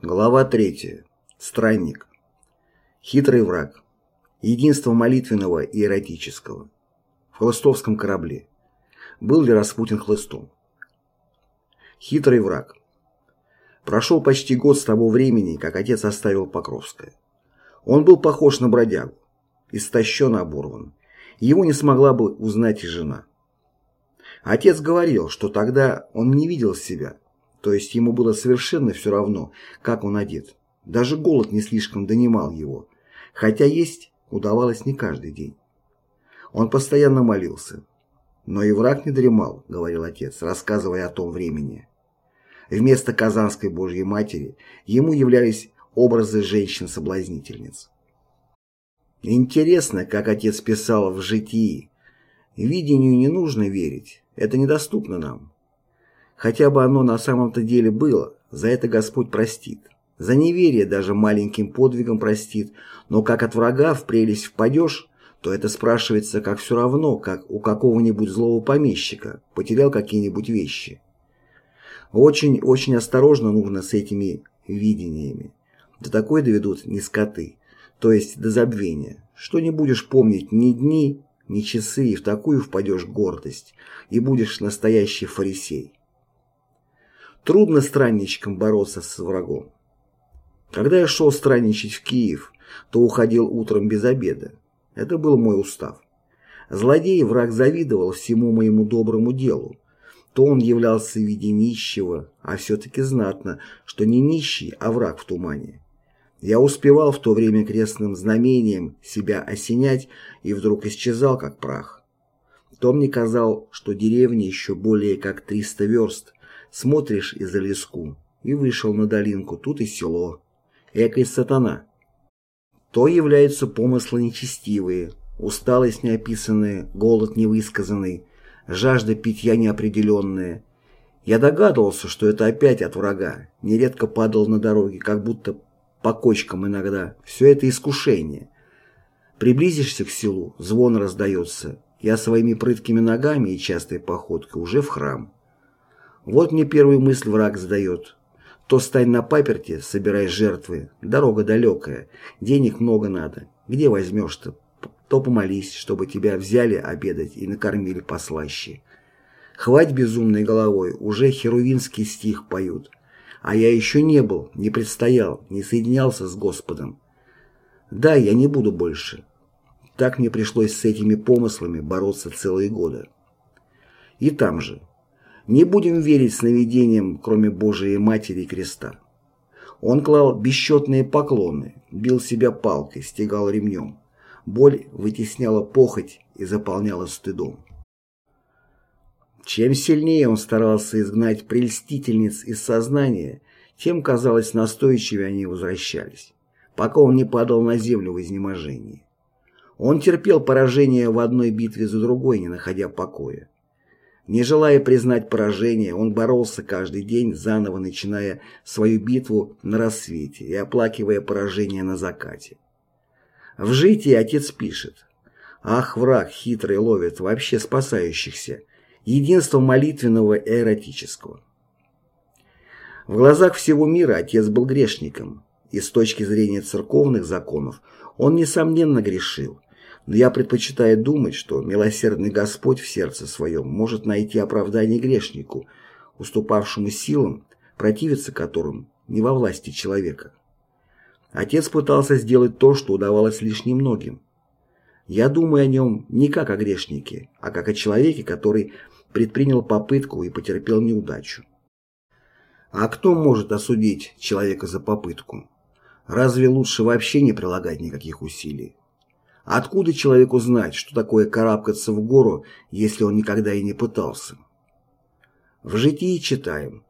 Глава 3. Странник. Хитрый враг. Единство молитвенного и эротического. В хлыстовском корабле. Был ли Распутин хлыстом? Хитрый враг. Прошел почти год с того времени, как отец оставил Покровское. Он был похож на бродягу, истощен оборван. Его не смогла бы узнать и жена. Отец говорил, что тогда он не видел себя, то есть ему было совершенно все равно, как он одет. Даже голод не слишком донимал его, хотя есть удавалось не каждый день. Он постоянно молился. Но и враг не дремал, говорил отец, рассказывая о том времени. Вместо Казанской Божьей Матери ему являлись образы женщин-соблазнительниц. Интересно, как отец писал в «Житии». Видению не нужно верить, это недоступно нам. Хотя бы оно на самом-то деле было, за это Господь простит. За неверие даже маленьким подвигом простит, но как от врага в прелесть впадешь, то это спрашивается как все равно, как у какого-нибудь злого помещика, потерял какие-нибудь вещи. Очень-очень осторожно нужно с этими видениями. До такой доведут не скоты, то есть до забвения, что не будешь помнить ни дни, ни часы, и в такую впадешь гордость, и будешь настоящий фарисей. Трудно странничкам бороться с врагом. Когда я шел странничать в Киев, то уходил утром без обеда. Это был мой устав. Злодей враг завидовал всему моему доброму делу. То он являлся в виде нищего, а все-таки знатно, что не нищий, а враг в тумане. Я успевал в то время крестным знамением себя осенять и вдруг исчезал, как прах. То мне казал, что деревня еще более как триста верст, Смотришь из-за леску, и вышел на долинку, тут и село. Экой сатана. То являются помыслы нечестивые, усталость неописанная, голод невысказанный, жажда питья неопределенная. Я догадывался, что это опять от врага, нередко падал на дороге, как будто по кочкам иногда. Все это искушение. Приблизишься к селу, звон раздается. Я своими прыткими ногами и частой походкой уже в храм. Вот мне первую мысль враг задает. То стань на паперте, собирай жертвы. Дорога далекая, денег много надо. Где возьмешь-то? То помолись, чтобы тебя взяли обедать и накормили послаще. Хвать безумной головой, уже херувинский стих поют. А я еще не был, не предстоял, не соединялся с Господом. Да, я не буду больше. Так мне пришлось с этими помыслами бороться целые годы. И там же, не будем верить сновидениям, кроме Божией Матери Креста. Он клал бесчетные поклоны, бил себя палкой, стегал ремнем. Боль вытесняла похоть и заполняла стыдом. Чем сильнее он старался изгнать прельстительниц из сознания, тем, казалось, настойчивее они возвращались, пока он не падал на землю в изнеможении. Он терпел поражение в одной битве за другой, не находя покоя. Не желая признать поражение, он боролся каждый день, заново начиная свою битву на рассвете и оплакивая поражение на закате. В житии отец пишет «Ах, враг хитрый ловит вообще спасающихся, единство молитвенного и эротического». В глазах всего мира отец был грешником, и с точки зрения церковных законов он, несомненно, грешил – но я предпочитаю думать, что милосердный Господь в сердце своем может найти оправдание грешнику, уступавшему силам, противиться которым не во власти человека. Отец пытался сделать то, что удавалось лишь немногим. Я думаю о нем не как о грешнике, а как о человеке, который предпринял попытку и потерпел неудачу. А кто может осудить человека за попытку? Разве лучше вообще не прилагать никаких усилий? Откуда человеку знать, что такое карабкаться в гору, если он никогда и не пытался? В житии читаем.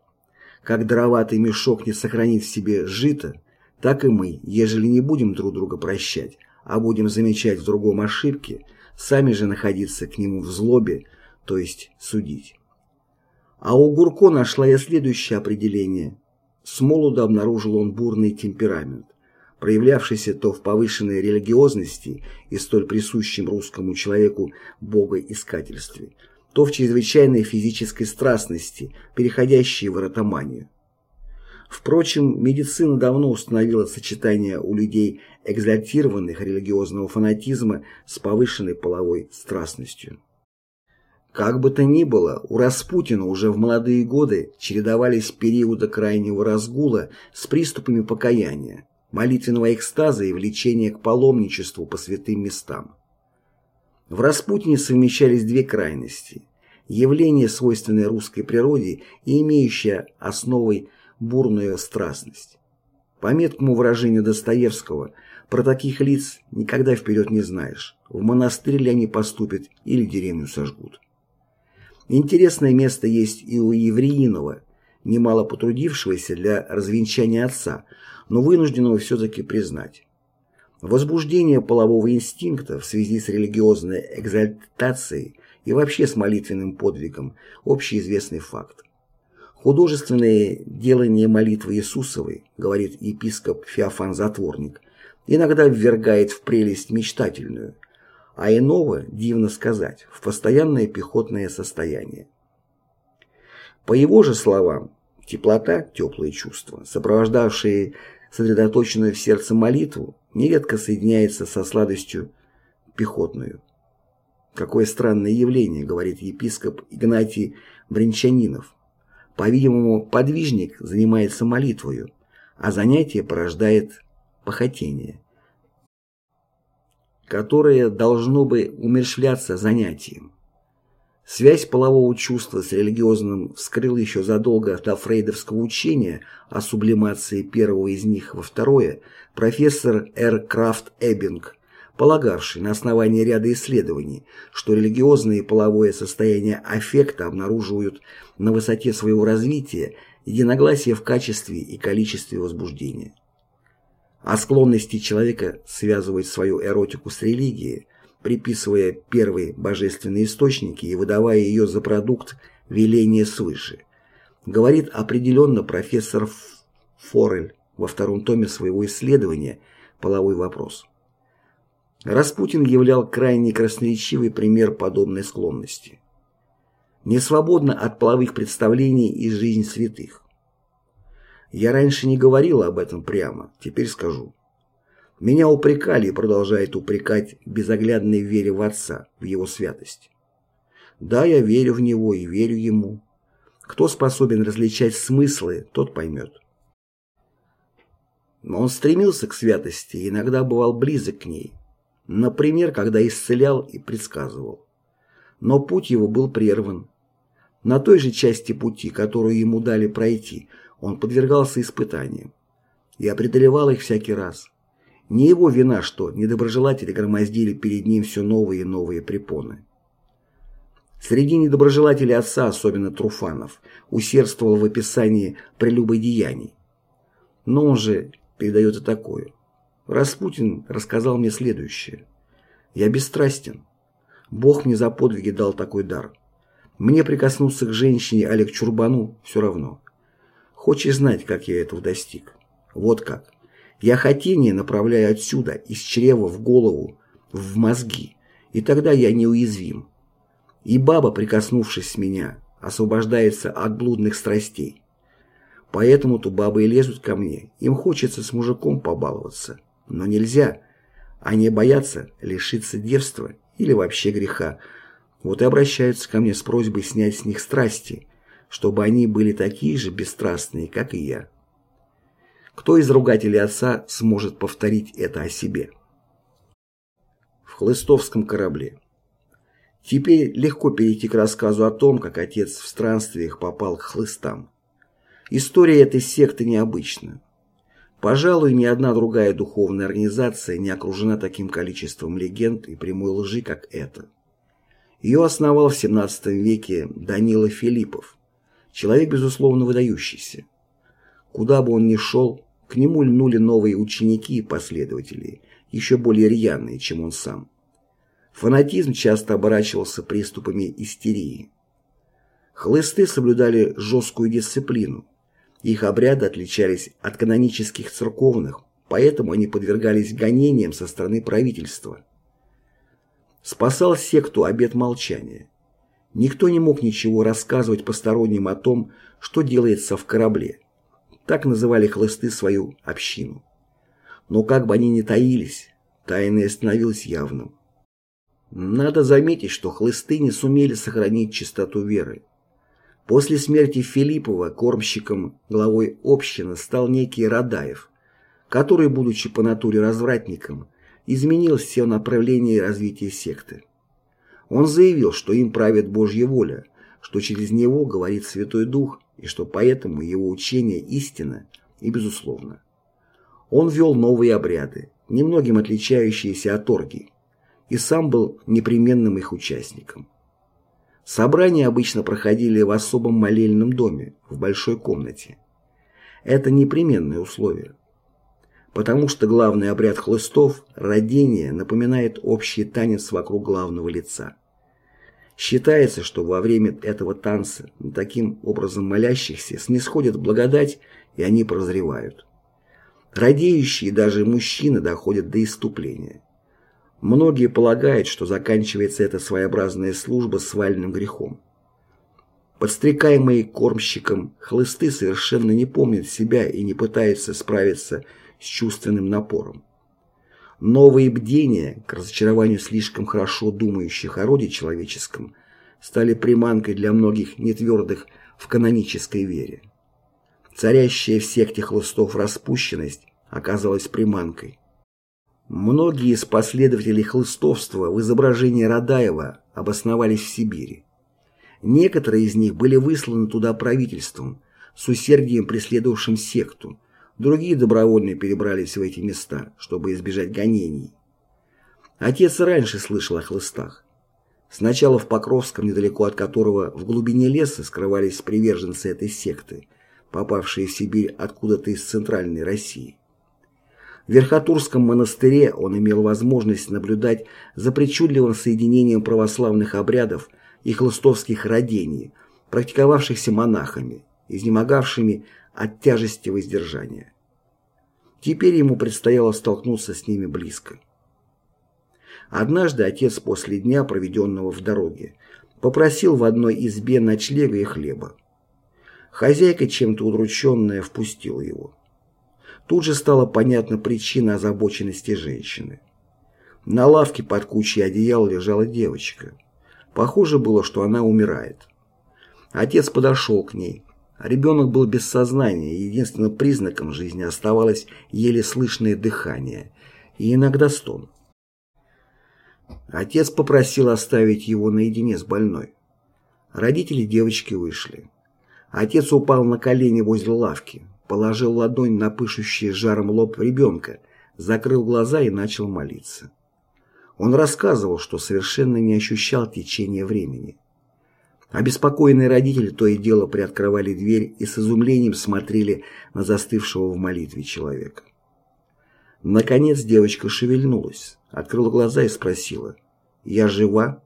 Как дроватый мешок не сохранит в себе жито, так и мы, ежели не будем друг друга прощать, а будем замечать в другом ошибки, сами же находиться к нему в злобе, то есть судить. А у Гурко нашла я следующее определение. С молода обнаружил он бурный темперамент проявлявшийся то в повышенной религиозности и столь присущем русскому человеку богоискательстве, то в чрезвычайной физической страстности, переходящей в эротоманию. Впрочем, медицина давно установила сочетание у людей экзальтированных религиозного фанатизма с повышенной половой страстностью. Как бы то ни было, у Распутина уже в молодые годы чередовались периоды крайнего разгула с приступами покаяния, молитвенного экстаза и влечения к паломничеству по святым местам. В Распутине совмещались две крайности – явление, свойственное русской природе и имеющее основой бурную страстность. По меткому выражению Достоевского, про таких лиц никогда вперед не знаешь, в монастырь ли они поступят или деревню сожгут. Интересное место есть и у Евреинова, немало потрудившегося для развенчания отца, но вынужденного все-таки признать. Возбуждение полового инстинкта в связи с религиозной экзальтацией и вообще с молитвенным подвигом – общеизвестный факт. Художественное делание молитвы Иисусовой, говорит епископ Феофан Затворник, иногда ввергает в прелесть мечтательную – а иного, дивно сказать, в постоянное пехотное состояние. По его же словам, теплота, теплые чувства, сопровождавшие сосредоточенную в сердце молитву, нередко соединяется со сладостью пехотную. Какое странное явление, говорит епископ Игнатий Бринчанинов. По-видимому, подвижник занимается молитвою, а занятие порождает похотение которое должно бы умерщвляться занятием. Связь полового чувства с религиозным вскрыл еще задолго до фрейдовского учения о сублимации первого из них во второе профессор Р. Крафт Эббинг, полагавший на основании ряда исследований, что религиозное и половое состояние аффекта обнаруживают на высоте своего развития единогласие в качестве и количестве возбуждения о склонности человека связывать свою эротику с религией, приписывая первые божественные источники и выдавая ее за продукт веления свыше, говорит определенно профессор Форель во втором томе своего исследования «Половой вопрос». Распутин являл крайне красноречивый пример подобной склонности. Не свободно от половых представлений из жизни святых. Я раньше не говорила об этом прямо, теперь скажу. Меня упрекали и продолжают упрекать безоглядной вере в Отца, в Его святость. Да, я верю в Него и верю Ему. Кто способен различать смыслы, тот поймет. Но он стремился к святости и иногда бывал близок к ней. Например, когда исцелял и предсказывал. Но путь его был прерван. На той же части пути, которую ему дали пройти, он подвергался испытаниям. Я преодолевал их всякий раз. Не его вина, что недоброжелатели громоздили перед ним все новые и новые препоны. Среди недоброжелателей отца, особенно Труфанов, усердствовал в описании прелюбодеяний. Но он же передает и такое. Распутин рассказал мне следующее. «Я бесстрастен. Бог мне за подвиги дал такой дар. Мне прикоснуться к женщине Олег Чурбану все равно. Хочешь знать, как я этого достиг? Вот как. Я хотение направляю отсюда, из чрева в голову, в мозги, и тогда я неуязвим. И баба, прикоснувшись с меня, освобождается от блудных страстей. Поэтому-то бабы и лезут ко мне, им хочется с мужиком побаловаться. Но нельзя. Они боятся лишиться девства или вообще греха. Вот и обращаются ко мне с просьбой снять с них страсти, чтобы они были такие же бесстрастные, как и я. Кто из ругателей отца сможет повторить это о себе? В хлыстовском корабле. Теперь легко перейти к рассказу о том, как отец в странствиях попал к хлыстам. История этой секты необычна. Пожалуй, ни одна другая духовная организация не окружена таким количеством легенд и прямой лжи, как эта. Ее основал в XVII веке Данила Филиппов, Человек, безусловно, выдающийся. Куда бы он ни шел, к нему льнули новые ученики и последователи, еще более рьяные, чем он сам. Фанатизм часто оборачивался приступами истерии. Хлысты соблюдали жесткую дисциплину. Их обряды отличались от канонических церковных, поэтому они подвергались гонениям со стороны правительства. Спасал секту обет молчания. Никто не мог ничего рассказывать посторонним о том, что делается в корабле. Так называли хлысты свою общину. Но как бы они ни таились, тайное становилось явным. Надо заметить, что хлысты не сумели сохранить чистоту веры. После смерти Филиппова кормщиком главой общины стал некий Радаев, который, будучи по натуре развратником, изменил все направления и развитие секты. Он заявил, что им правит Божья воля, что через него говорит Святой Дух и что поэтому его учение истина и безусловно. Он вел новые обряды, немногим отличающиеся от оргий, и сам был непременным их участником. Собрания обычно проходили в особом молельном доме, в большой комнате. Это непременное условие. Потому что главный обряд хлыстов – родение напоминает общий танец вокруг главного лица. Считается, что во время этого танца таким образом молящихся снисходит благодать, и они прозревают. Радеющие даже мужчины доходят до иступления. Многие полагают, что заканчивается эта своеобразная служба свальным грехом. Подстрекаемые кормщиком, хлысты совершенно не помнят себя и не пытаются справиться с чувственным напором. Новые бдения, к разочарованию слишком хорошо думающих о роде человеческом, стали приманкой для многих нетвердых в канонической вере. Царящая в секте хлыстов распущенность оказалась приманкой. Многие из последователей хлыстовства в изображении Радаева обосновались в Сибири. Некоторые из них были высланы туда правительством, с усердием преследовавшим секту, другие добровольно перебрались в эти места, чтобы избежать гонений. Отец раньше слышал о хлыстах. Сначала в Покровском, недалеко от которого в глубине леса скрывались приверженцы этой секты, попавшие в Сибирь откуда-то из центральной России. В Верхотурском монастыре он имел возможность наблюдать за причудливым соединением православных обрядов и хлыстовских родений, практиковавшихся монахами, изнемогавшими от тяжести воздержания. Теперь ему предстояло столкнуться с ними близко. Однажды отец после дня, проведенного в дороге, попросил в одной избе ночлега и хлеба. Хозяйка, чем-то удрученная, впустила его. Тут же стала понятна причина озабоченности женщины. На лавке под кучей одеял лежала девочка. Похоже было, что она умирает. Отец подошел к ней. Ребенок был без сознания, единственным признаком жизни оставалось еле слышное дыхание и иногда стон. Отец попросил оставить его наедине с больной. Родители девочки вышли. Отец упал на колени возле лавки, положил ладонь на пышущий жаром лоб ребенка, закрыл глаза и начал молиться. Он рассказывал, что совершенно не ощущал течения времени. Обеспокоенные родители то и дело приоткрывали дверь и с изумлением смотрели на застывшего в молитве человека. Наконец девочка шевельнулась, открыла глаза и спросила «Я жива?».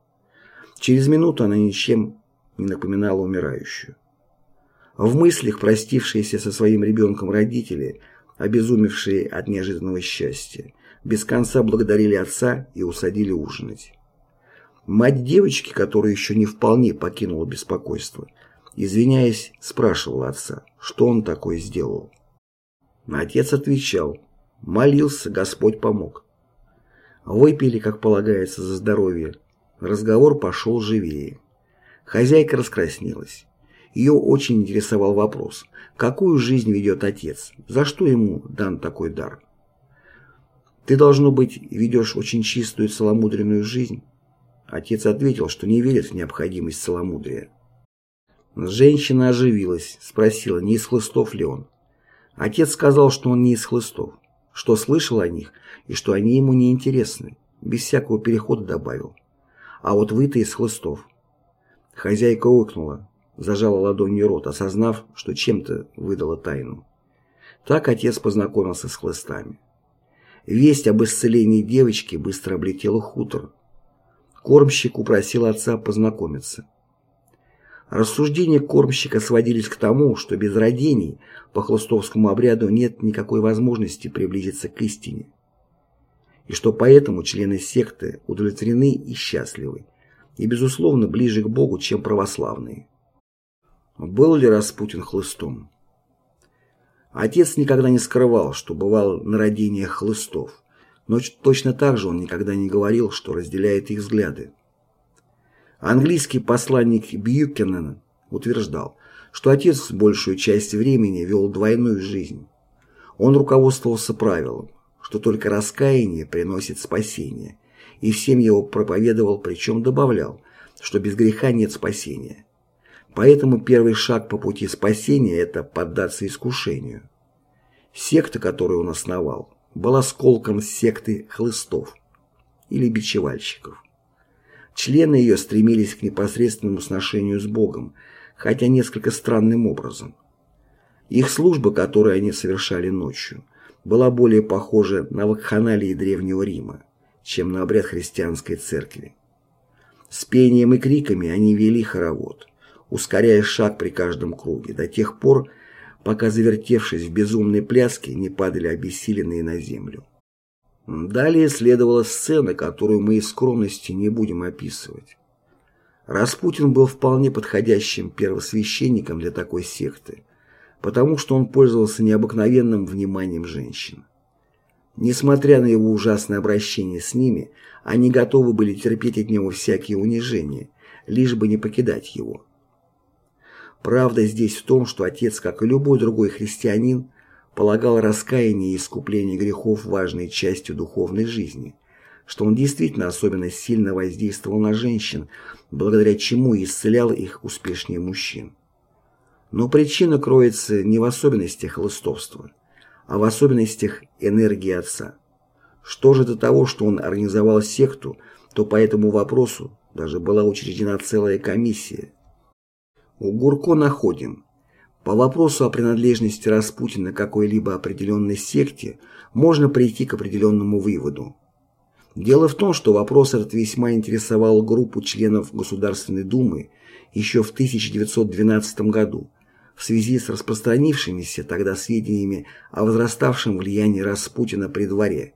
Через минуту она ничем не напоминала умирающую. В мыслях простившиеся со своим ребенком родители, обезумевшие от неожиданного счастья, без конца благодарили отца и усадили ужинать. Мать девочки, которая еще не вполне покинула беспокойство, извиняясь, спрашивала отца, что он такое сделал. Отец отвечал, молился, Господь помог. Выпили, как полагается, за здоровье. Разговор пошел живее. Хозяйка раскраснелась. Ее очень интересовал вопрос, какую жизнь ведет отец, за что ему дан такой дар. «Ты, должно быть, ведешь очень чистую целомудренную жизнь?» Отец ответил, что не верит в необходимость целомудрия. Женщина оживилась, спросила, не из хлыстов ли он. Отец сказал, что он не из хлыстов, что слышал о них и что они ему не интересны, без всякого перехода добавил. А вот вы-то из хлыстов. Хозяйка окнула зажала ладонью рот, осознав, что чем-то выдала тайну. Так отец познакомился с хлыстами. Весть об исцелении девочки быстро облетела хутор. Кормщик упросил отца познакомиться. Рассуждения кормщика сводились к тому, что без родений по хлыстовскому обряду нет никакой возможности приблизиться к истине. И что поэтому члены секты удовлетворены и счастливы, и, безусловно, ближе к Богу, чем православные. Был ли Распутин хлыстом? Отец никогда не скрывал, что бывал на родениях хлыстов, но точно так же он никогда не говорил, что разделяет их взгляды. Английский посланник Бьюкенен утверждал, что отец большую часть времени вел двойную жизнь. Он руководствовался правилом, что только раскаяние приносит спасение, и всем его проповедовал, причем добавлял, что без греха нет спасения. Поэтому первый шаг по пути спасения – это поддаться искушению. Секта, которую он основал, была сколком секты хлыстов или бичевальщиков. Члены ее стремились к непосредственному сношению с Богом, хотя несколько странным образом. Их служба, которую они совершали ночью, была более похожа на вакханалии Древнего Рима, чем на обряд христианской церкви. С пением и криками они вели хоровод, ускоряя шаг при каждом круге, до тех пор, пока, завертевшись в безумной пляске, не падали обессиленные на землю. Далее следовала сцена, которую мы из скромности не будем описывать. Распутин был вполне подходящим первосвященником для такой секты, потому что он пользовался необыкновенным вниманием женщин. Несмотря на его ужасное обращение с ними, они готовы были терпеть от него всякие унижения, лишь бы не покидать его. Правда здесь в том, что отец, как и любой другой христианин, полагал раскаяние и искупление грехов важной частью духовной жизни, что он действительно особенно сильно воздействовал на женщин, благодаря чему исцелял их успешнее мужчин. Но причина кроется не в особенностях хлыстовства, а в особенностях энергии отца. Что же до того, что он организовал секту, то по этому вопросу даже была учреждена целая комиссия. У Гурко находим. По вопросу о принадлежности Распутина какой-либо определенной секте можно прийти к определенному выводу. Дело в том, что вопрос этот весьма интересовал группу членов Государственной Думы еще в 1912 году в связи с распространившимися тогда сведениями о возраставшем влиянии Распутина при дворе,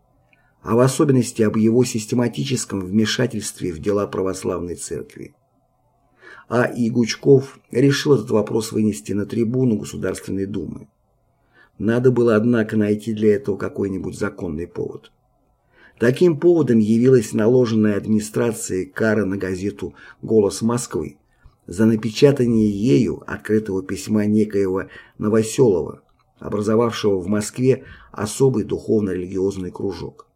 а в особенности об его систематическом вмешательстве в дела православной церкви. А И. Гучков решил этот вопрос вынести на трибуну Государственной Думы. Надо было, однако, найти для этого какой-нибудь законный повод. Таким поводом явилась наложенная администрацией кара на газету «Голос Москвы» за напечатание ею открытого письма некоего Новоселова, образовавшего в Москве особый духовно-религиозный кружок.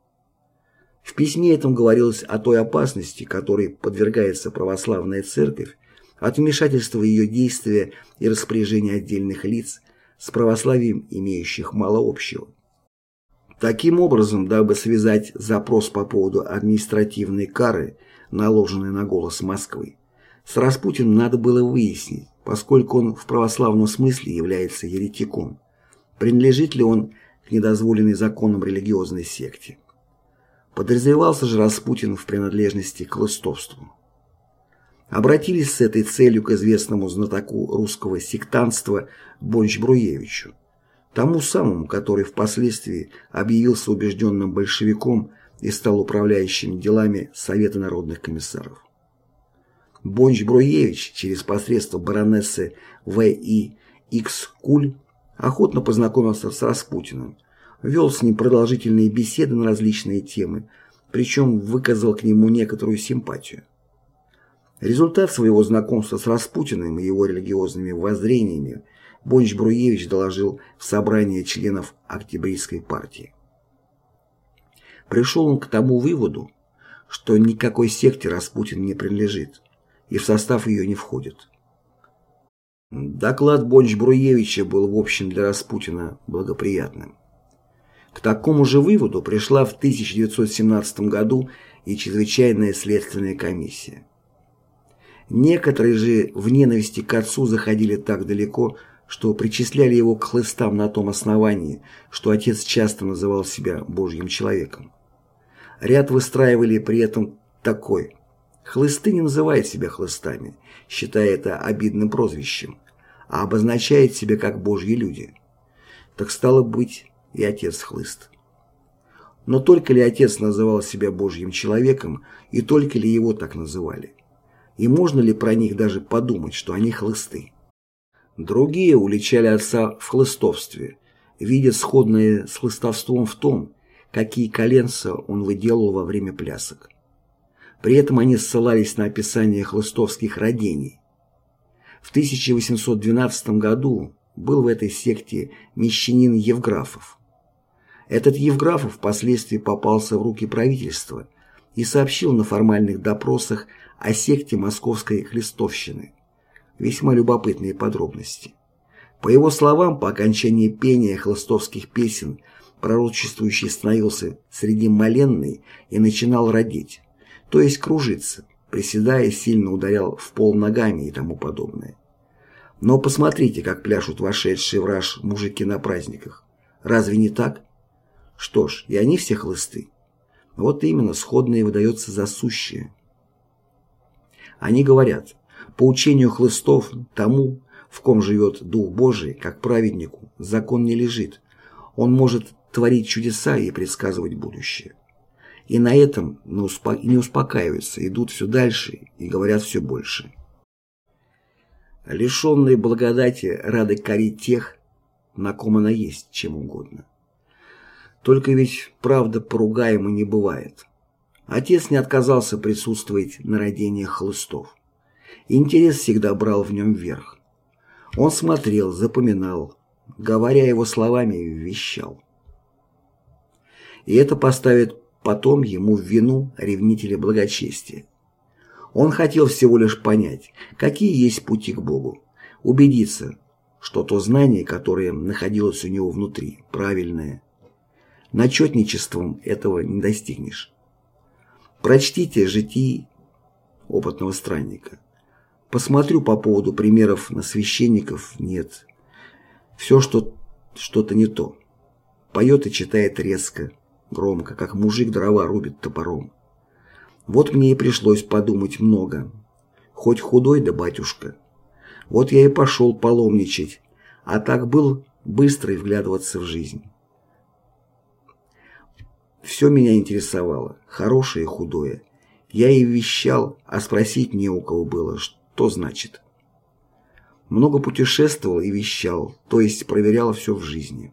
В письме этом говорилось о той опасности, которой подвергается православная церковь от вмешательства ее действия и распоряжения отдельных лиц с православием, имеющих мало общего. Таким образом, дабы связать запрос по поводу административной кары, наложенной на голос Москвы, с Распутиным надо было выяснить, поскольку он в православном смысле является еретиком, принадлежит ли он к недозволенной законам религиозной секте. Подразумевался же Распутин в принадлежности к лыстовству. Обратились с этой целью к известному знатоку русского сектантства Бонч-Бруевичу, тому самому, который впоследствии объявился убежденным большевиком и стал управляющим делами Совета народных комиссаров. Бонч-Бруевич через посредство баронессы В.И. Икскуль охотно познакомился с Распутиным, вел с ним продолжительные беседы на различные темы, причем выказал к нему некоторую симпатию. Результат своего знакомства с Распутиным и его религиозными воззрениями – Бонч-Бруевич доложил в собрание членов Октябрьской партии. Пришел он к тому выводу, что никакой секте Распутин не принадлежит и в состав ее не входит. Доклад Бонч-Бруевича был в общем для Распутина благоприятным. К такому же выводу пришла в 1917 году и чрезвычайная следственная комиссия. Некоторые же в ненависти к отцу заходили так далеко, что причисляли его к хлыстам на том основании, что отец часто называл себя Божьим человеком. Ряд выстраивали при этом такой. Хлысты не называют себя хлыстами, считая это обидным прозвищем, а обозначает себя как Божьи люди. Так стало быть и отец хлыст. Но только ли отец называл себя Божьим человеком, и только ли его так называли? И можно ли про них даже подумать, что они хлысты? Другие уличали отца в хлыстовстве видят сходное с хлыстовством в том, какие коленца он выделал во время плясок. При этом они ссылались на описание хлыстовских родений. В 1812 году был в этой секте мещанин Евграфов. Этот Евграфов впоследствии попался в руки правительства и сообщил на формальных допросах о секте московской хлестовщины. Весьма любопытные подробности. По его словам, по окончании пения хлыстовских песен пророчествующий становился среди моленный и начинал родить, то есть кружиться, приседая сильно ударял в пол ногами и тому подобное. Но посмотрите, как пляшут вошедшие в раж мужики на праздниках. Разве не так? Что ж, и они все хлысты. Вот именно, сходные выдается за сущее. Они говорят, по учению хлыстов, тому, в ком живет Дух Божий, как праведнику, закон не лежит. Он может творить чудеса и предсказывать будущее. И на этом не успокаиваются, идут все дальше и говорят все больше. Лишенные благодати рады корить тех, на ком она есть, чем угодно. Только ведь правда поругаема не бывает. Отец не отказался присутствовать на родениях хлыстов. Интерес всегда брал в нем верх. Он смотрел, запоминал, говоря его словами, вещал. И это поставит потом ему в вину ревнители благочестия. Он хотел всего лишь понять, какие есть пути к Богу, убедиться, что то знание, которое находилось у него внутри, правильное. Начетничеством этого не достигнешь. Прочтите житии опытного странника. Посмотрю по поводу примеров на священников, нет. Все что что-то не то. Поет и читает резко, громко, как мужик дрова рубит топором. Вот мне и пришлось подумать много. Хоть худой да батюшка. Вот я и пошел паломничать, а так был быстрый вглядываться в жизнь. Все меня интересовало, хорошее и худое. Я и вещал, а спросить не у кого было, что значит. Много путешествовал и вещал, то есть проверял все в жизни.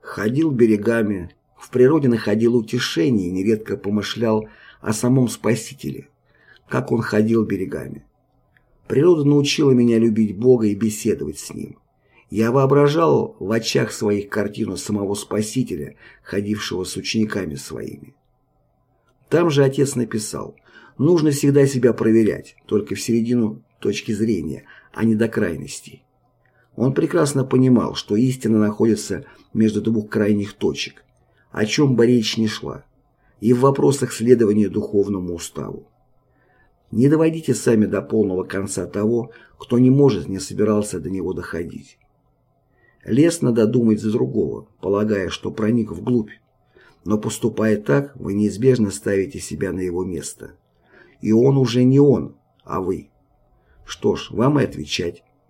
Ходил берегами, в природе находил утешение и нередко помышлял о самом Спасителе, как он ходил берегами. Природа научила меня любить Бога и беседовать с Ним. Я воображал в очах своих картину самого Спасителя, ходившего с учениками своими. Там же отец написал, нужно всегда себя проверять, только в середину точки зрения, а не до крайностей. Он прекрасно понимал, что истина находится между двух крайних точек, о чем бы речь не шла, и в вопросах следования духовному уставу. Не доводите сами до полного конца того, кто не может, не собирался до него доходить. Лес надо думать за другого, полагая, что проник вглубь, но поступая так, вы неизбежно ставите себя на его место. И он уже не он, а вы. Что ж, вам и отвечать,